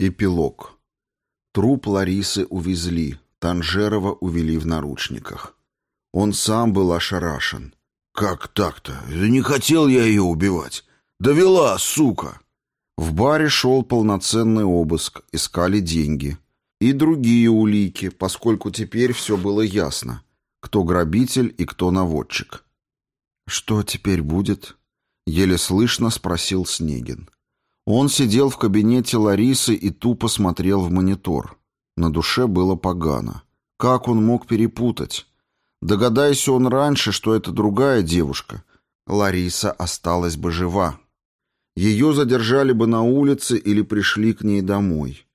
Эпилог. Труп Ларисы увезли, Танжерова увели в наручниках. Он сам был ошарашен. «Как так-то? Не хотел я ее убивать. Довела, сука!» В баре шел полноценный обыск, искали деньги. И другие улики, поскольку теперь все было ясно, кто грабитель и кто наводчик. «Что теперь будет?» — еле слышно спросил Снегин. Он сидел в кабинете Ларисы и тупо смотрел в монитор. На душе было погано. Как он мог перепутать? Догадайся он раньше, что это другая девушка. Лариса осталась бы жива. Ее задержали бы на улице или пришли к ней домой.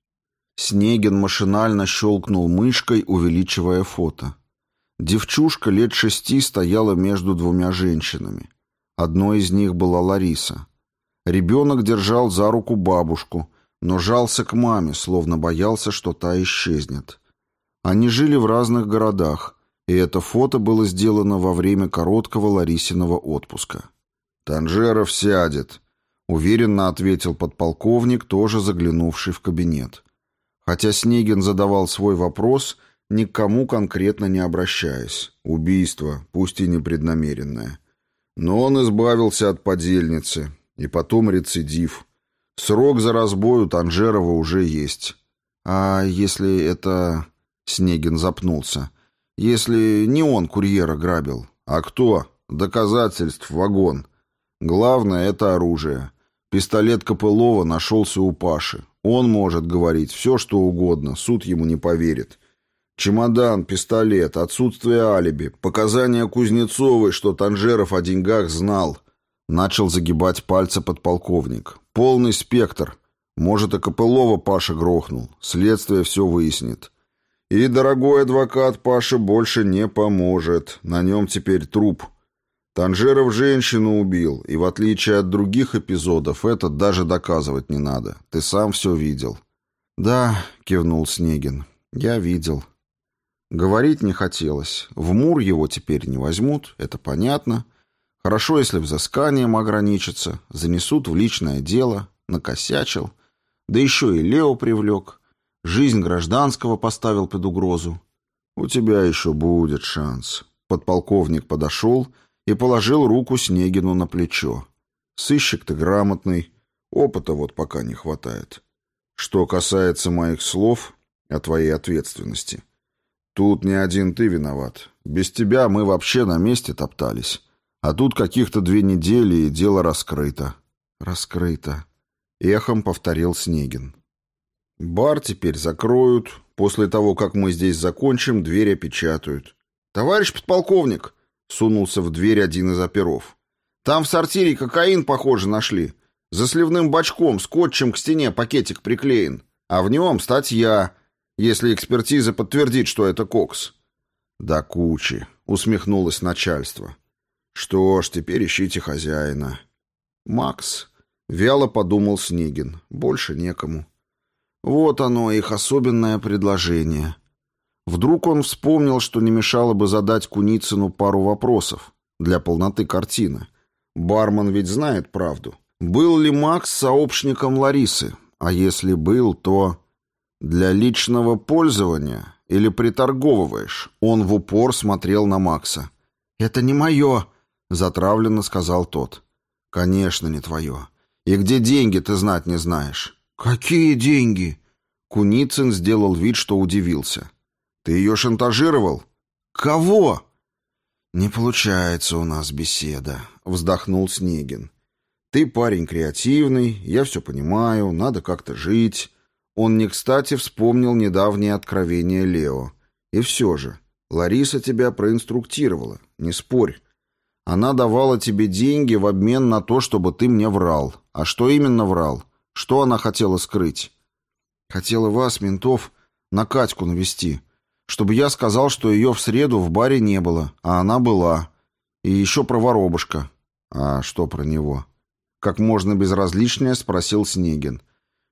Снегин машинально щелкнул мышкой, увеличивая фото. Девчушка лет шести стояла между двумя женщинами. Одной из них была Лариса. Ребенок держал за руку бабушку, но жался к маме, словно боялся, что та исчезнет. Они жили в разных городах, и это фото было сделано во время короткого Ларисиного отпуска. «Танжеров сядет», — уверенно ответил подполковник, тоже заглянувший в кабинет. Хотя Снегин задавал свой вопрос, ни к кому конкретно не обращаясь. Убийство, пусть и непреднамеренное. Но он избавился от подельницы, и потом рецидив. Срок за разбой у Танжерова уже есть. А если это... Снегин запнулся. Если не он курьера грабил. А кто? Доказательств вагон. Главное — это оружие. Пистолет Копылова нашелся у Паши. Он может говорить все, что угодно, суд ему не поверит. Чемодан, пистолет, отсутствие алиби, показания Кузнецовой, что Танжеров о деньгах знал — Начал загибать пальцы подполковник. Полный спектр. Может, и Копылова Паша грохнул. Следствие все выяснит. И дорогой адвокат Паша больше не поможет. На нем теперь труп. Танжеров женщину убил, и в отличие от других эпизодов, этот даже доказывать не надо. Ты сам все видел. «Да», — кивнул Снегин, — «я видел». Говорить не хотелось. В МУР его теперь не возьмут, это понятно. Хорошо, если взысканием ограничатся, занесут в личное дело, накосячил, да еще и Лео привлек, жизнь гражданского поставил под угрозу. У тебя еще будет шанс. Подполковник подошел и положил руку Снегину на плечо. Сыщик ты грамотный, опыта вот пока не хватает. Что касается моих слов о твоей ответственности, тут не один ты виноват. Без тебя мы вообще на месте топтались. А тут каких-то две недели, и дело раскрыто. Раскрыто. Эхом повторил Снегин. Бар теперь закроют. После того, как мы здесь закончим, дверь опечатают. Товарищ подполковник, сунулся в дверь один из оперов. Там в сортире кокаин, похоже, нашли. За сливным бачком, скотчем к стене пакетик приклеен. А в нем статья, если экспертиза подтвердит, что это кокс. Да кучи, усмехнулось начальство. Что ж, теперь ищите хозяина. Макс, вяло подумал Снегин, больше некому. Вот оно, их особенное предложение. Вдруг он вспомнил, что не мешало бы задать Куницыну пару вопросов для полноты картины. Бармен ведь знает правду. Был ли Макс сообщником Ларисы? А если был, то... Для личного пользования или приторговываешь? Он в упор смотрел на Макса. «Это не мое», Затравленно сказал тот. «Конечно, не твое. И где деньги, ты знать не знаешь». «Какие деньги?» Куницын сделал вид, что удивился. «Ты ее шантажировал?» «Кого?» «Не получается у нас беседа», — вздохнул Снегин. «Ты парень креативный, я все понимаю, надо как-то жить». Он не кстати вспомнил недавнее откровение Лео. «И все же, Лариса тебя проинструктировала, не спорь. Она давала тебе деньги в обмен на то, чтобы ты мне врал. А что именно врал? Что она хотела скрыть? Хотела вас, ментов, на Катьку навести. Чтобы я сказал, что ее в среду в баре не было, а она была. И еще про воробушка. А что про него? Как можно безразличнее спросил Снегин.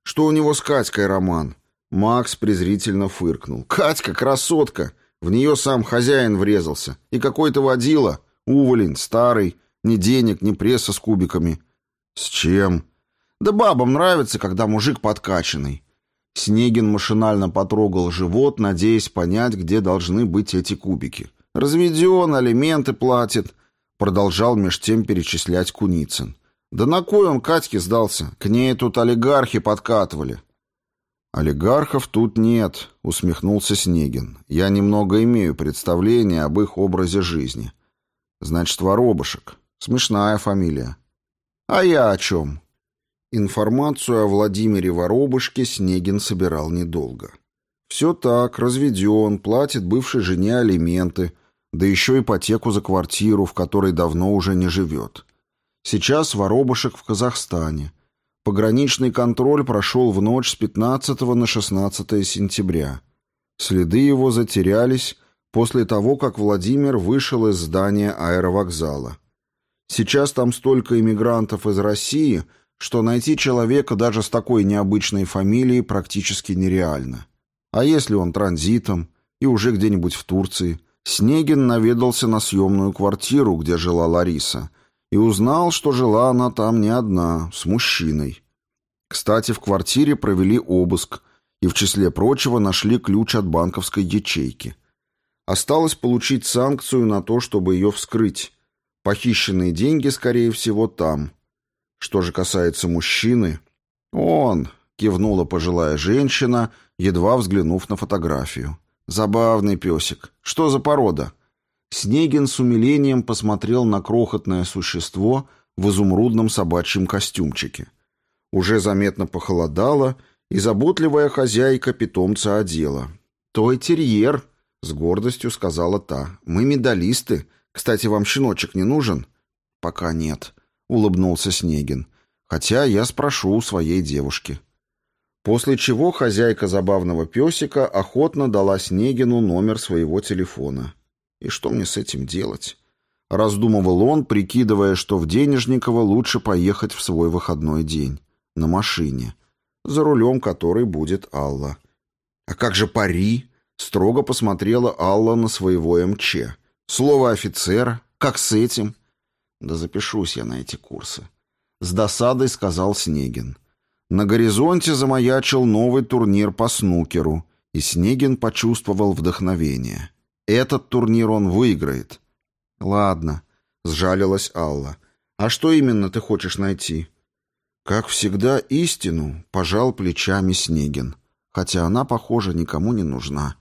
Что у него с Катькой роман? Макс презрительно фыркнул. Катька красотка. В нее сам хозяин врезался. И какой-то водила. Уволень, старый, ни денег, ни пресса с кубиками. С чем? Да бабам нравится, когда мужик подкачанный. Снегин машинально потрогал живот, надеясь понять, где должны быть эти кубики. «Разведен, алименты платит», — продолжал меж тем перечислять Куницын. «Да на кой он Катьке сдался? К ней тут олигархи подкатывали». «Олигархов тут нет», — усмехнулся Снегин. «Я немного имею представление об их образе жизни. Значит, воробушек. Смешная фамилия». «А я о чем?» Информацию о Владимире Воробушке Снегин собирал недолго. Все так, разведен, платит бывшей жене алименты, да еще ипотеку за квартиру, в которой давно уже не живет. Сейчас Воробушек в Казахстане. Пограничный контроль прошел в ночь с 15 на 16 сентября. Следы его затерялись после того, как Владимир вышел из здания аэровокзала. Сейчас там столько иммигрантов из России – что найти человека даже с такой необычной фамилией практически нереально. А если он транзитом и уже где-нибудь в Турции? Снегин наведался на съемную квартиру, где жила Лариса, и узнал, что жила она там не одна, с мужчиной. Кстати, в квартире провели обыск и, в числе прочего, нашли ключ от банковской ячейки. Осталось получить санкцию на то, чтобы ее вскрыть. Похищенные деньги, скорее всего, там – что же касается мужчины, он, кивнула пожилая женщина, едва взглянув на фотографию. Забавный песик. Что за порода? Снегин с умилением посмотрел на крохотное существо в изумрудном собачьем костюмчике. Уже заметно похолодало, и заботливая хозяйка питомца одела. «Той терьер», — с гордостью сказала та. «Мы медалисты. Кстати, вам щеночек не нужен?» «Пока нет», улыбнулся Снегин. Хотя я спрошу у своей девушки. После чего хозяйка забавного песика охотно дала Снегину номер своего телефона. И что мне с этим делать? Раздумывал он, прикидывая, что в Денежниково лучше поехать в свой выходной день. На машине. За рулем которой будет Алла. А как же пари? Строго посмотрела Алла на своего МЧ. Слово офицера. Как с этим? Да запишусь я на эти курсы. С досадой сказал Снегин. На горизонте замаячил новый турнир по снукеру, и Снегин почувствовал вдохновение. Этот турнир он выиграет. Ладно, сжалилась Алла. А что именно ты хочешь найти? Как всегда, истину, пожал плечами Снегин. Хотя она, похоже, никому не нужна.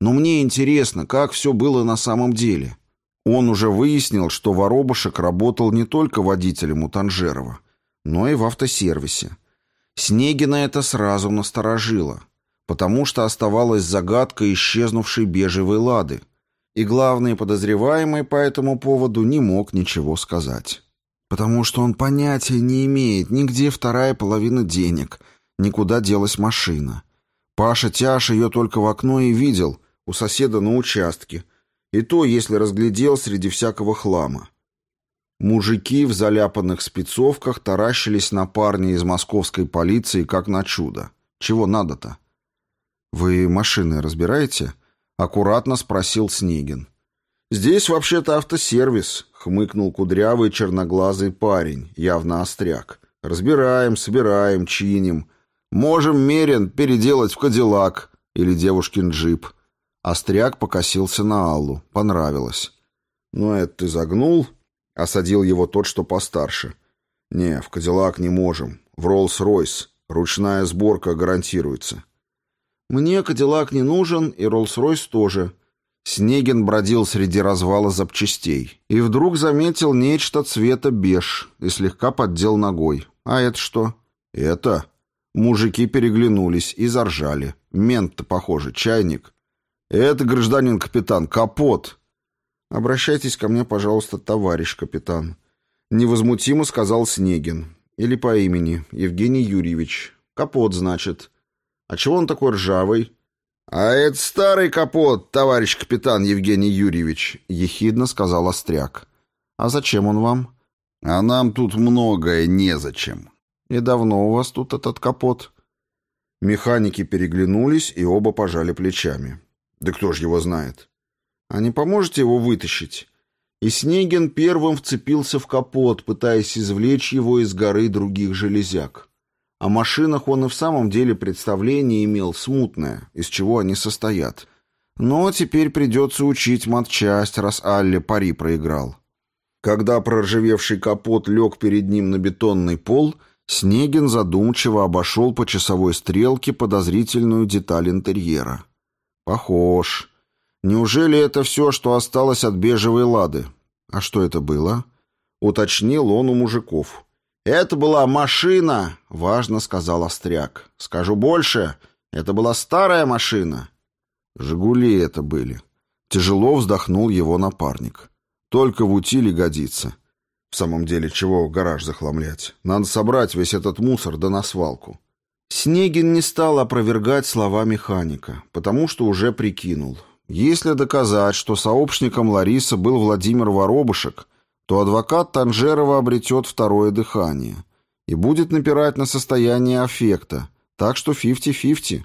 Но мне интересно, как все было на самом деле. Он уже выяснил, что Воробушек работал не только водителем у Танжерова, но и в автосервисе. Снегина это сразу насторожило, потому что оставалась загадка исчезнувшей бежевой лады, и главный подозреваемый по этому поводу не мог ничего сказать. Потому что он понятия не имеет, нигде вторая половина денег, никуда делась машина. Паша Тяш ее только в окно и видел, у соседа на участке – и то, если разглядел среди всякого хлама. Мужики в заляпанных спецовках таращились на парня из московской полиции, как на чудо. Чего надо-то? «Вы машины разбираете?» — аккуратно спросил Снегин. «Здесь вообще-то автосервис», — хмыкнул кудрявый черноглазый парень, явно остряк. «Разбираем, собираем, чиним. Можем Мерин переделать в Кадиллак или девушкин джип. Остряк покосился на Аллу. Понравилось. «Ну, это ты загнул?» — осадил его тот, что постарше. «Не, в Кадиллак не можем. В Роллс-Ройс. Ручная сборка гарантируется». «Мне Кадиллак не нужен, и Роллс-Ройс тоже». Снегин бродил среди развала запчастей и вдруг заметил нечто цвета беж и слегка поддел ногой. «А это что?» «Это...» Мужики переглянулись и заржали. Мент-то, похоже, чайник. «Это, гражданин капитан, капот!» «Обращайтесь ко мне, пожалуйста, товарищ капитан», — невозмутимо сказал Снегин. «Или по имени, Евгений Юрьевич. Капот, значит. А чего он такой ржавый?» «А это старый капот, товарищ капитан Евгений Юрьевич», — ехидно сказал Остряк. «А зачем он вам?» «А нам тут многое незачем». «И давно у вас тут этот капот?» Механики переглянулись и оба пожали плечами. Да кто ж его знает? А не поможете его вытащить? И Снегин первым вцепился в капот, пытаясь извлечь его из горы других железяк. О машинах он и в самом деле представление имел смутное, из чего они состоят. Но теперь придется учить матчасть, раз Алле пари проиграл. Когда проржавевший капот лег перед ним на бетонный пол, Снегин задумчиво обошел по часовой стрелке подозрительную деталь интерьера. Похож. Неужели это все, что осталось от бежевой лады? А что это было? Уточнил он у мужиков. «Это была машина», — важно сказал Остряк. «Скажу больше, это была старая машина». «Жигули это были». Тяжело вздохнул его напарник. «Только в утиле годится». В самом деле, чего гараж захламлять? Надо собрать весь этот мусор да на свалку. Снегин не стал опровергать слова механика, потому что уже прикинул. Если доказать, что сообщником Ларисы был Владимир Воробышек, то адвокат Танжерова обретет второе дыхание и будет напирать на состояние аффекта, так что фифти-фифти.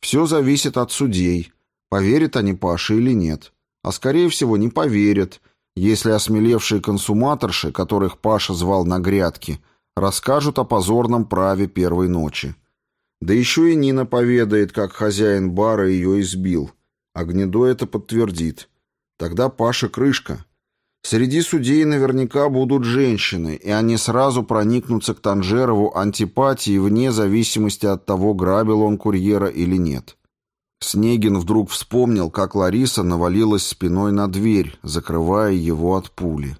Все зависит от судей, поверят они Паше или нет. А скорее всего не поверят, если осмелевшие консуматорши, которых Паша звал на грядки, расскажут о позорном праве первой ночи. Да еще и Нина поведает, как хозяин бара ее избил. А Гнедой это подтвердит. Тогда Паша крышка. Среди судей наверняка будут женщины, и они сразу проникнутся к Танжерову антипатией вне зависимости от того, грабил он курьера или нет. Снегин вдруг вспомнил, как Лариса навалилась спиной на дверь, закрывая его от пули.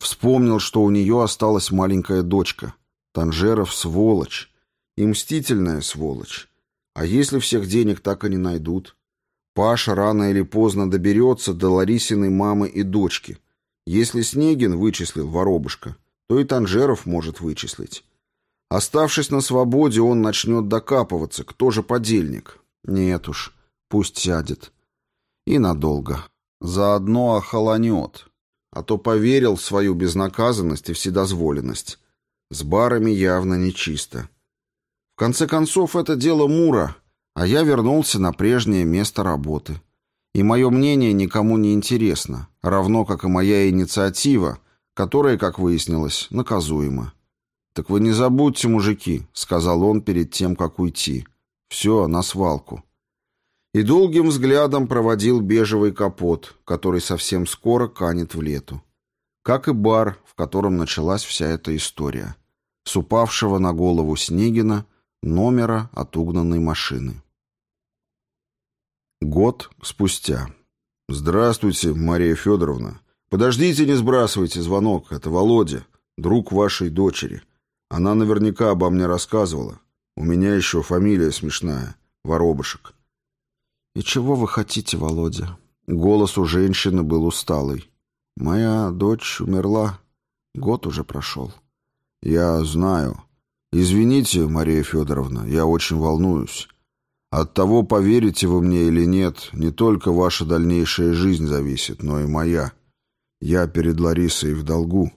Вспомнил, что у нее осталась маленькая дочка. Танжеров сволочь. И мстительная сволочь. А если всех денег так и не найдут? Паша рано или поздно доберется до Ларисиной мамы и дочки. Если Снегин вычислил воробушка, то и Танжеров может вычислить. Оставшись на свободе, он начнет докапываться, кто же подельник, нет уж, пусть сядет. И надолго. Заодно охолонет. А то поверил в свою безнаказанность и вседозволенность. С барами явно нечисто. В конце концов, это дело Мура, а я вернулся на прежнее место работы. И мое мнение никому не интересно, равно как и моя инициатива, которая, как выяснилось, наказуема. «Так вы не забудьте, мужики», — сказал он перед тем, как уйти. Все, на свалку. И долгим взглядом проводил бежевый капот, который совсем скоро канет в лету. Как и бар, в котором началась вся эта история. С упавшего на голову Снегина номера от угнанной машины. Год спустя. «Здравствуйте, Мария Федоровна. Подождите, не сбрасывайте звонок. Это Володя, друг вашей дочери. Она наверняка обо мне рассказывала. У меня еще фамилия смешная. Воробышек. «И чего вы хотите, Володя?» Голос у женщины был усталый. «Моя дочь умерла. Год уже прошел». «Я знаю. Извините, Мария Федоровна, я очень волнуюсь. От того, поверите вы мне или нет, не только ваша дальнейшая жизнь зависит, но и моя. Я перед Ларисой в долгу.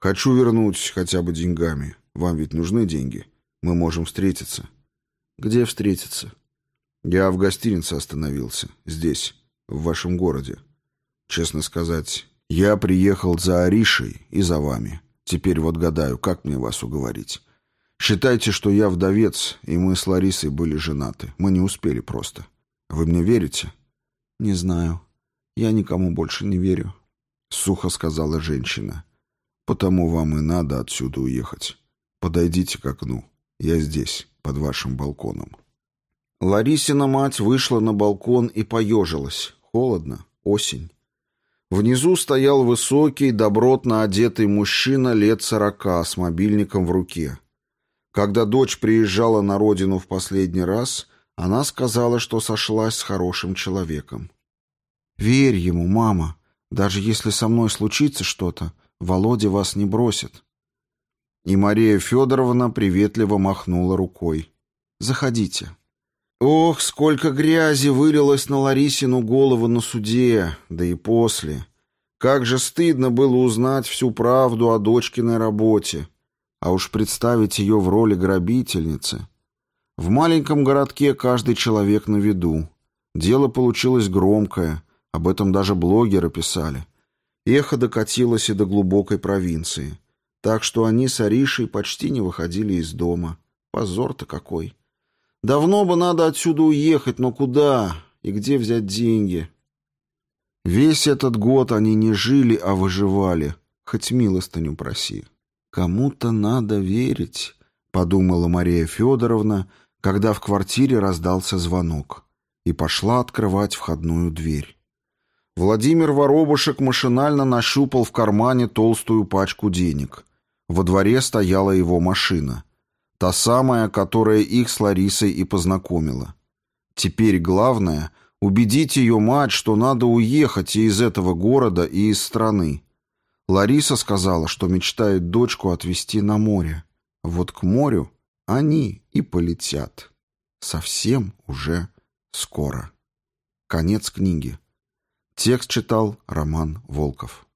Хочу вернуть хотя бы деньгами. Вам ведь нужны деньги?» Мы можем встретиться. Где встретиться? Я в гостинице остановился. Здесь, в вашем городе. Честно сказать, я приехал за Аришей и за вами. Теперь вот гадаю, как мне вас уговорить. Считайте, что я вдовец, и мы с Ларисой были женаты. Мы не успели просто. Вы мне верите? Не знаю. Я никому больше не верю. Сухо сказала женщина. Потому вам и надо отсюда уехать. Подойдите к окну. Я здесь, под вашим балконом». Ларисина мать вышла на балкон и поежилась. Холодно, осень. Внизу стоял высокий, добротно одетый мужчина лет сорока с мобильником в руке. Когда дочь приезжала на родину в последний раз, она сказала, что сошлась с хорошим человеком. «Верь ему, мама. Даже если со мной случится что-то, Володя вас не бросит. И Мария Федоровна приветливо махнула рукой. «Заходите». Ох, сколько грязи вылилось на Ларисину голову на суде, да и после. Как же стыдно было узнать всю правду о дочкиной работе. А уж представить ее в роли грабительницы. В маленьком городке каждый человек на виду. Дело получилось громкое, об этом даже блогеры писали. Эхо докатилось и до глубокой провинции так что они с Аришей почти не выходили из дома. Позор-то какой. Давно бы надо отсюда уехать, но куда? И где взять деньги? Весь этот год они не жили, а выживали. Хоть милостыню проси. Кому-то надо верить, подумала Мария Федоровна, когда в квартире раздался звонок, и пошла открывать входную дверь. Владимир Воробушек машинально нащупал в кармане толстую пачку денег. Во дворе стояла его машина. Та самая, которая их с Ларисой и познакомила. Теперь главное — убедить ее мать, что надо уехать и из этого города, и из страны. Лариса сказала, что мечтает дочку отвезти на море. Вот к морю они и полетят. Совсем уже скоро. Конец книги. Текст читал Роман Волков.